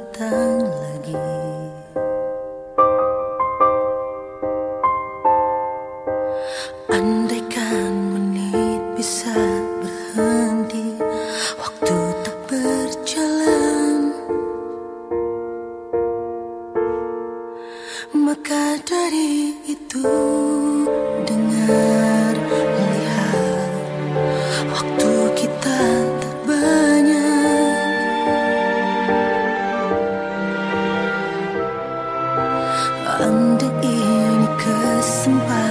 datang lagi. Andaikan menit bisa Andai ini kesempatan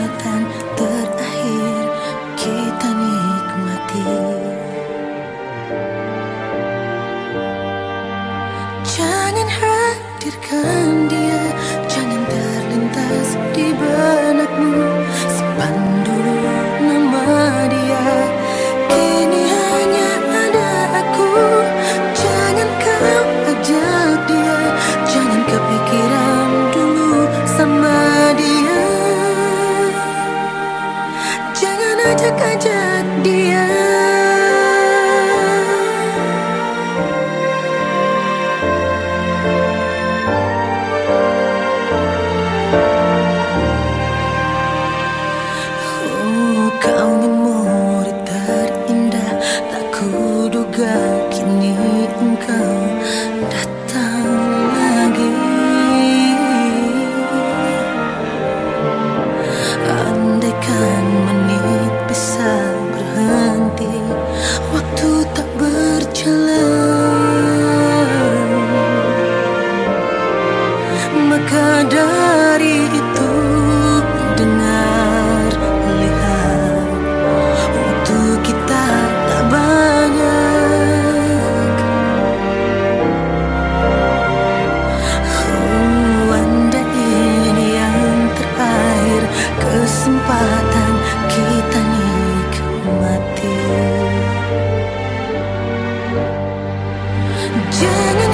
ajak-ajak dia. Oh kau memori terindah tak kuduga. maka dari itu dengar lihat waktu kita tak banyak. Oh, andai ini yang terakhir kesempatan kita nikmati. Jangan